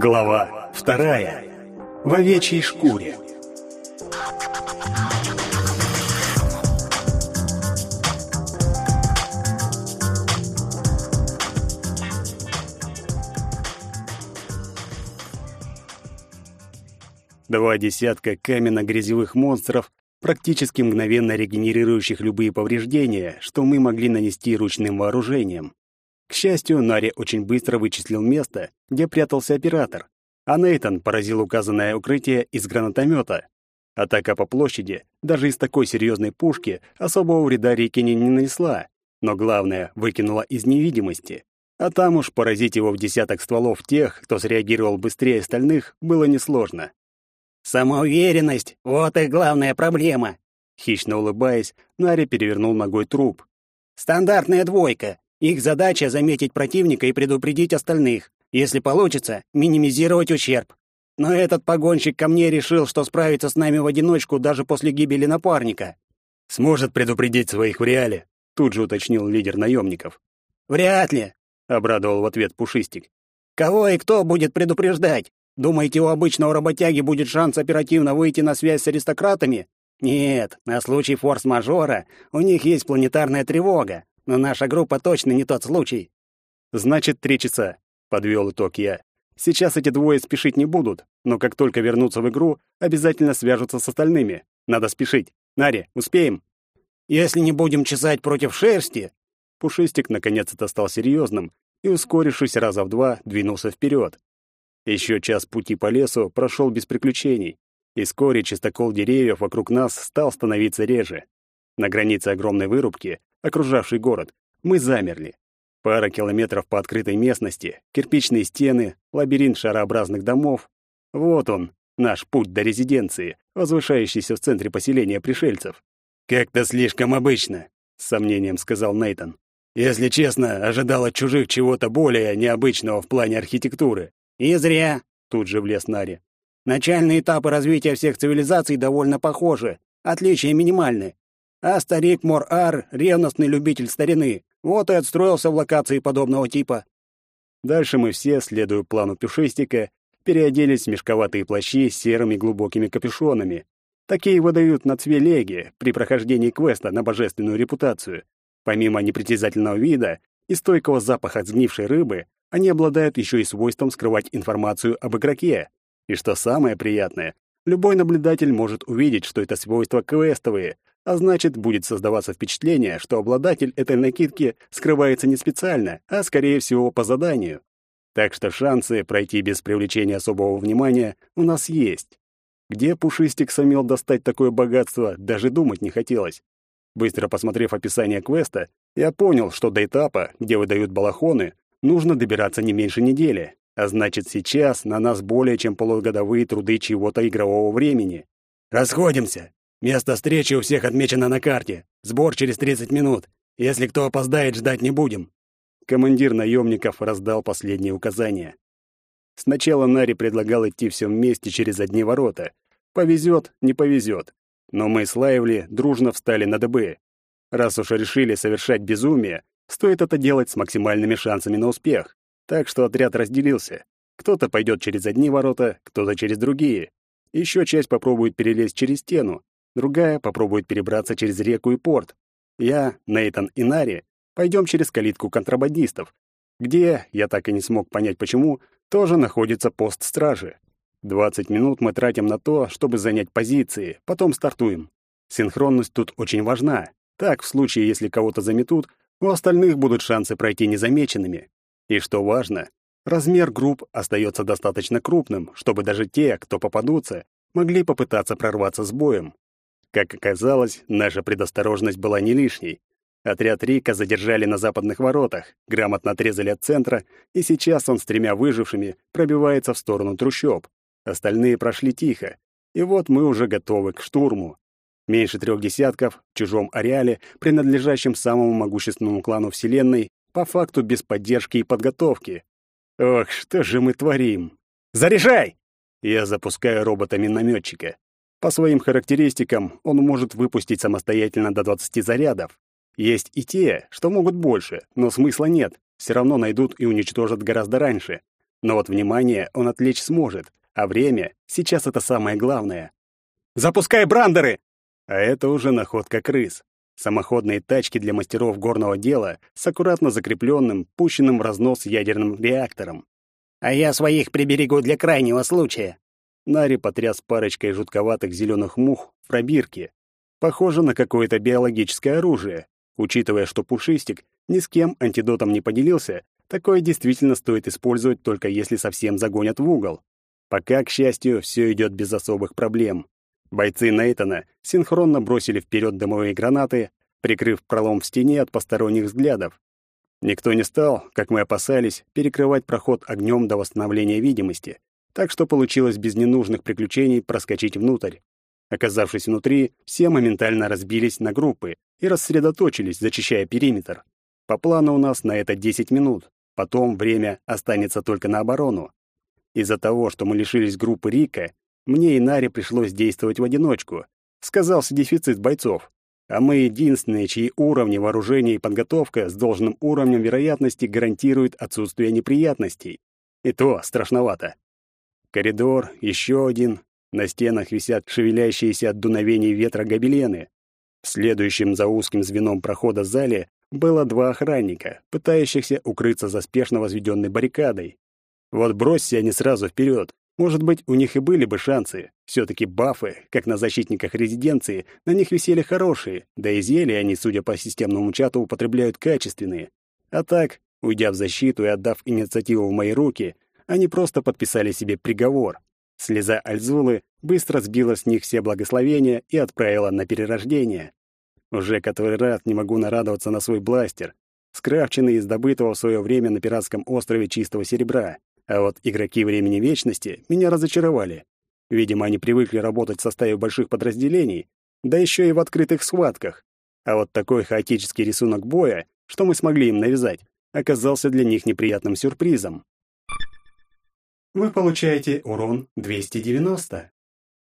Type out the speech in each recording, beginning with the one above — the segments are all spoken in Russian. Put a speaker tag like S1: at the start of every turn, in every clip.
S1: Глава вторая. В овечьей шкуре. Два десятка каменно-грязевых монстров, практически мгновенно регенерирующих любые повреждения, что мы могли нанести ручным вооружением. К счастью, Нари очень быстро вычислил место, где прятался оператор, а Нейтон поразил указанное укрытие из гранатомета. Атака по площади, даже из такой серьезной пушки, особого вреда Рикине не нанесла, но главное, выкинула из невидимости. А там уж поразить его в десяток стволов тех, кто среагировал быстрее остальных, было несложно.
S2: «Самоуверенность — вот их главная проблема!»
S1: Хищно улыбаясь, Нари перевернул ногой труп.
S2: «Стандартная двойка. Их задача — заметить противника и предупредить остальных. Если получится, минимизировать ущерб. Но этот погонщик ко мне решил, что справится с нами в одиночку даже после гибели напарника.
S1: «Сможет предупредить своих в реале», — тут же уточнил лидер наемников.
S2: «Вряд ли», — обрадовал в ответ Пушистик. «Кого и кто будет предупреждать? Думаете, у обычного работяги будет шанс оперативно выйти на связь с аристократами? Нет, на случай форс-мажора у них есть планетарная тревога, но наша группа точно не тот случай.
S1: Значит, три часа, подвел итог я. Сейчас эти двое спешить не будут, но как только вернутся в игру, обязательно свяжутся с остальными. Надо спешить. Нари, успеем?
S2: Если не будем чесать против шерсти.
S1: Пушистик наконец-то стал серьезным и, ускорившись раза в два, двинулся вперед. Еще час пути по лесу прошел без приключений, и вскоре чистокол деревьев вокруг нас стал становиться реже. На границе огромной вырубки окружавший город, мы замерли. Пара километров по открытой местности, кирпичные стены, лабиринт шарообразных домов. Вот он, наш путь до резиденции, возвышающийся в центре поселения пришельцев.
S3: «Как-то слишком обычно», — с сомнением сказал Нейтон. «Если честно, ожидал от чужих чего-то более необычного в плане архитектуры».
S2: «И зря», — тут же влез Нари. «Начальные этапы развития всех цивилизаций довольно похожи, отличия минимальны. А старик Мор-Ар — ревностный любитель старины, вот и отстроился в локации подобного типа.
S1: Дальше мы все, следуя плану Пюшистика, переоделись в мешковатые плащи с серыми глубокими капюшонами. Такие выдают на Цвелеге при прохождении квеста на божественную репутацию. Помимо непритязательного вида и стойкого запаха сгнившей рыбы, они обладают еще и свойством скрывать информацию об игроке. И что самое приятное, любой наблюдатель может увидеть, что это свойства квестовые, а значит, будет создаваться впечатление, что обладатель этой накидки скрывается не специально, а, скорее всего, по заданию. Так что шансы пройти без привлечения особого внимания у нас есть. Где Пушистик сумел достать такое богатство, даже думать не хотелось. Быстро посмотрев описание квеста, я понял, что до этапа, где выдают балахоны, нужно добираться не меньше недели, а значит, сейчас на нас более чем полугодовые труды чего-то игрового времени.
S3: «Расходимся!» Место встречи у всех отмечено на карте. Сбор через 30 минут. Если кто опоздает, ждать не будем.
S1: Командир наемников раздал последние указания. Сначала Нари предлагал идти все вместе через одни ворота. Повезет, не повезет. Но мы с Лайвли дружно встали на ДБ. Раз уж решили совершать безумие, стоит это делать с максимальными шансами на успех. Так что отряд разделился. Кто-то пойдет через одни ворота, кто-то через другие. Еще часть попробует перелезть через стену, другая попробует перебраться через реку и порт. Я, Нейтан и Нари пойдем через калитку контрабандистов, где, я так и не смог понять почему, тоже находится пост стражи. 20 минут мы тратим на то, чтобы занять позиции, потом стартуем. Синхронность тут очень важна. Так, в случае, если кого-то заметут, у остальных будут шансы пройти незамеченными. И что важно, размер групп остается достаточно крупным, чтобы даже те, кто попадутся, могли попытаться прорваться с боем. Как оказалось, наша предосторожность была не лишней. Отряд Рика задержали на западных воротах, грамотно отрезали от центра, и сейчас он с тремя выжившими пробивается в сторону трущоб. Остальные прошли тихо, и вот мы уже готовы к штурму. Меньше трех десятков в чужом ареале, принадлежащем самому могущественному клану Вселенной, по факту без поддержки и подготовки. Ох, что же мы творим? Заряжай! Я запускаю робота-минометчика. По своим характеристикам он может выпустить самостоятельно до 20 зарядов. Есть и те, что могут больше, но смысла нет, все равно найдут и уничтожат гораздо раньше. Но вот внимание он отвлечь сможет, а время сейчас это самое главное. «Запускай брандеры!» А это уже находка крыс. Самоходные тачки для мастеров горного дела с аккуратно закрепленным, пущенным в разнос ядерным реактором.
S2: «А я своих приберегу для крайнего случая».
S1: Нари потряс парочкой жутковатых зеленых мух в пробирке. Похоже на какое-то биологическое оружие. Учитывая, что Пушистик ни с кем антидотом не поделился, такое действительно стоит использовать только если совсем загонят в угол. Пока, к счастью, все идет без особых проблем. Бойцы Нейтона синхронно бросили вперед дымовые гранаты, прикрыв пролом в стене от посторонних взглядов. Никто не стал, как мы опасались, перекрывать проход огнем до восстановления видимости, так что получилось без ненужных приключений проскочить внутрь. Оказавшись внутри, все моментально разбились на группы и рассредоточились, зачищая периметр. По плану у нас на это 10 минут, потом время останется только на оборону. Из-за того, что мы лишились группы Рика, мне и Наре пришлось действовать в одиночку. Сказался дефицит бойцов. А мы единственные, чьи уровни вооружения и подготовка с должным уровнем вероятности гарантируют отсутствие неприятностей. И то страшновато. Коридор, еще один, на стенах висят шевелящиеся от дуновений ветра гобелены. В следующем за узким звеном прохода зале было два охранника, пытающихся укрыться за спешно возведенной баррикадой. Вот бросься они сразу вперед. Может быть, у них и были бы шансы. Все-таки бафы, как на защитниках резиденции, на них висели хорошие, да и зелья они, судя по системному чату, употребляют качественные. А так, уйдя в защиту и отдав инициативу в мои руки, они просто подписали себе приговор. Слеза Альзулы быстро сбила с них все благословения и отправила на перерождение. Уже который раз не могу нарадоваться на свой бластер, скрафченный из добытого в свое время на пиратском острове чистого серебра. А вот игроки Времени Вечности меня разочаровали. Видимо, они привыкли работать в составе больших подразделений, да еще и в открытых схватках. А вот такой хаотический рисунок боя, что мы смогли им навязать, оказался для них неприятным сюрпризом. Вы получаете урон 290.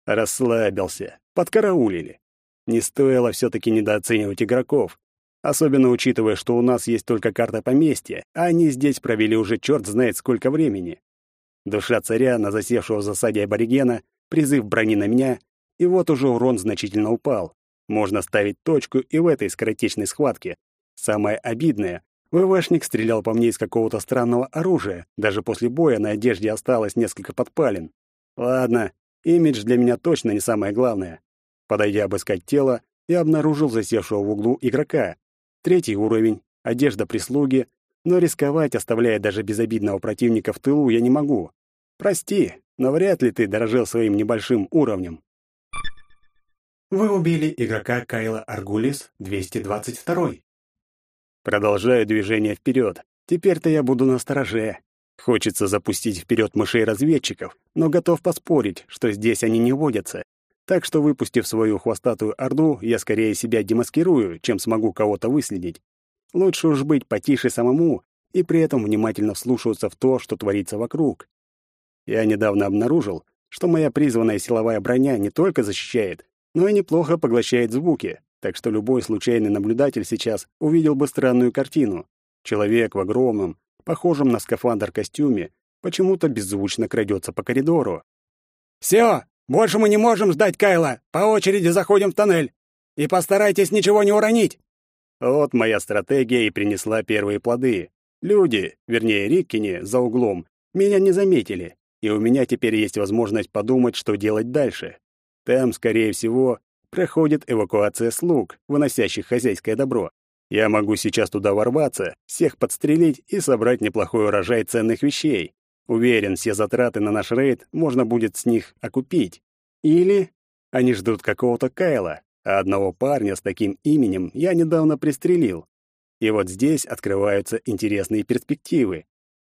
S1: Расслабился, подкараулили. Не стоило все-таки недооценивать игроков, особенно учитывая, что у нас есть только карта поместья, а они здесь провели уже черт знает сколько времени. Душа царя на засевшего в засаде аборигена, призыв брони на меня, и вот уже урон значительно упал. Можно ставить точку и в этой скоротечной схватке. Самое обидное, ВВшник стрелял по мне из какого-то странного оружия. Даже после боя на одежде осталось несколько подпалин. Ладно, имидж для меня точно не самое главное. Подойдя обыскать тело, я обнаружил засевшего в углу игрока. Третий уровень, одежда прислуги, но рисковать, оставляя даже безобидного противника в тылу, я не могу. Прости, но вряд ли ты дорожил своим небольшим уровнем.
S4: Вы убили игрока Кайла Аргулис 222.
S1: Продолжаю движение вперед. Теперь-то я буду на стороже. Хочется запустить вперед мышей-разведчиков, но готов поспорить, что здесь они не водятся. Так что, выпустив свою хвостатую орду, я скорее себя демаскирую, чем смогу кого-то выследить. Лучше уж быть потише самому и при этом внимательно вслушиваться в то, что творится вокруг. Я недавно обнаружил, что моя призванная силовая броня не только защищает, но и неплохо поглощает звуки, так что любой случайный наблюдатель сейчас увидел бы странную картину. Человек в огромном, похожем на скафандр костюме, почему-то беззвучно крадется по коридору.
S2: «Все, больше мы не можем ждать Кайла. По очереди заходим в тоннель. И постарайтесь ничего не уронить».
S1: Вот моя стратегия и принесла первые плоды. Люди, вернее, Риккини, за углом, меня не заметили, и у меня теперь есть возможность подумать, что делать дальше. Там, скорее всего, проходит эвакуация слуг, выносящих хозяйское добро. Я могу сейчас туда ворваться, всех подстрелить и собрать неплохой урожай ценных вещей. Уверен, все затраты на наш рейд можно будет с них окупить. Или они ждут какого-то Кайла, а одного парня с таким именем я недавно пристрелил. И вот здесь открываются интересные перспективы.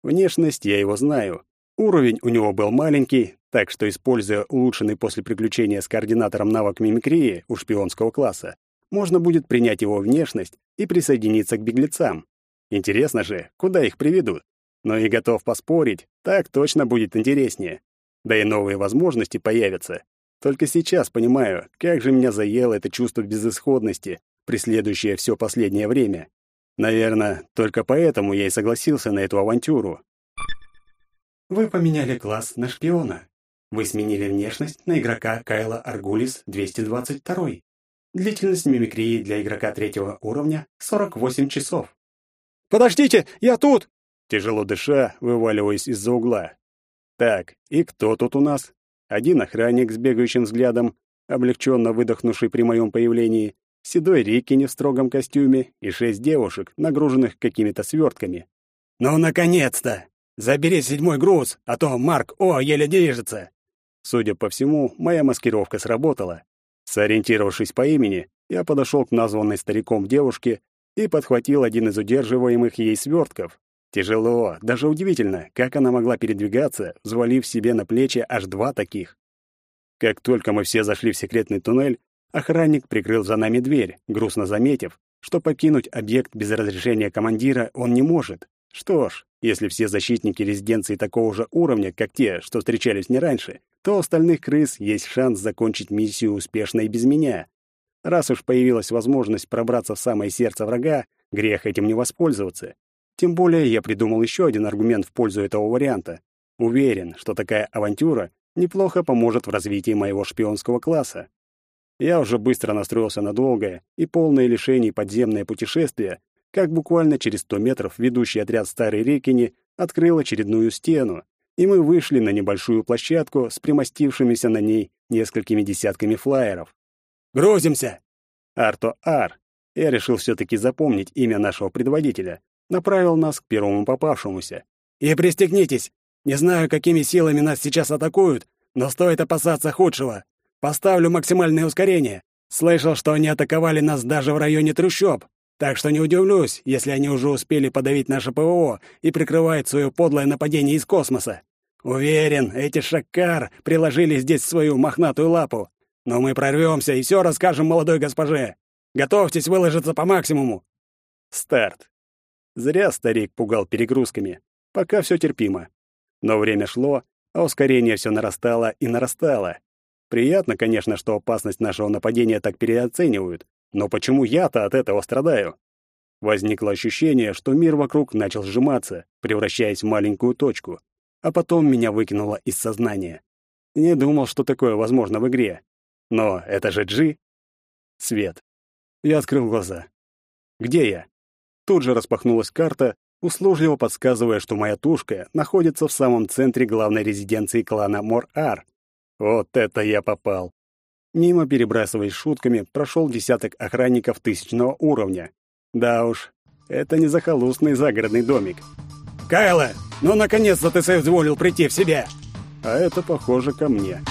S1: Внешность я его знаю. Уровень у него был маленький, так что, используя улучшенный после приключения с координатором навык мимикрии у шпионского класса, можно будет принять его внешность и присоединиться к беглецам. Интересно же, куда их приведут. Но и готов поспорить, так точно будет интереснее. Да и новые возможности появятся. Только сейчас понимаю, как же меня заело это чувство безысходности, преследующее все последнее время. Наверное, только поэтому я и согласился на эту авантюру.
S4: Вы поменяли класс на шпиона. Вы сменили внешность на игрока Кайла Аргулис 222. Длительность мимикрии для игрока третьего уровня 48 часов.
S1: «Подождите, я тут!» Тяжело дыша, вываливаясь из-за угла. «Так, и кто тут у нас?» Один охранник с бегающим взглядом, облегченно выдохнувший при моем появлении, седой Рикки в строгом костюме и шесть девушек, нагруженных какими-то свертками.
S2: «Ну, наконец-то! Забери седьмой груз, а то Марк О еле движется!»
S1: Судя по всему, моя маскировка сработала. Сориентировавшись по имени, я подошел к названной стариком девушке и подхватил один из удерживаемых ей свертков. Тяжело, даже удивительно, как она могла передвигаться, взвалив себе на плечи аж два таких. Как только мы все зашли в секретный туннель, охранник прикрыл за нами дверь, грустно заметив, что покинуть объект без разрешения командира он не может. Что ж, если все защитники резиденции такого же уровня, как те, что встречались не раньше, то у остальных крыс есть шанс закончить миссию успешно и без меня. Раз уж появилась возможность пробраться в самое сердце врага, грех этим не воспользоваться. Тем более я придумал еще один аргумент в пользу этого варианта. Уверен, что такая авантюра неплохо поможет в развитии моего шпионского класса. Я уже быстро настроился на долгое и полное лишений подземное путешествие, как буквально через сто метров ведущий отряд Старой Рекини открыл очередную стену, и мы вышли на небольшую площадку с примостившимися на ней несколькими десятками флаеров.
S2: «Грузимся!»
S1: Арто Ар. Я решил все-таки запомнить имя нашего предводителя. Направил нас к первому попавшемуся.
S2: «И пристегнитесь! Не знаю, какими силами нас сейчас атакуют, но стоит опасаться худшего. Поставлю максимальное ускорение. Слышал, что они атаковали нас даже в районе трущоб. Так что не удивлюсь, если они уже успели подавить наше ПВО и прикрывают свое подлое нападение из космоса. Уверен, эти шаккар приложили здесь свою мохнатую лапу. Но мы прорвемся и все расскажем молодой госпоже. Готовьтесь выложиться по максимуму.
S1: Старт. Зря старик пугал перегрузками. Пока все терпимо. Но время шло, а ускорение все нарастало и нарастало. Приятно, конечно, что опасность нашего нападения так переоценивают, но почему я-то от этого страдаю? Возникло ощущение, что мир вокруг начал сжиматься, превращаясь в маленькую точку, а потом меня выкинуло из сознания. Не думал, что такое возможно в игре. Но это же Джи. Свет. Я открыл глаза. Где я? Тут же распахнулась карта, услужливо подсказывая, что моя тушка находится в самом центре главной резиденции клана Мор-Ар. Вот это я попал. Мимо, перебрасываясь шутками, прошел десяток охранников тысячного уровня. Да уж, это не захолустный загородный домик.
S2: «Кайла, ну наконец-то ты соизволил прийти в себя!»
S1: А это похоже ко мне.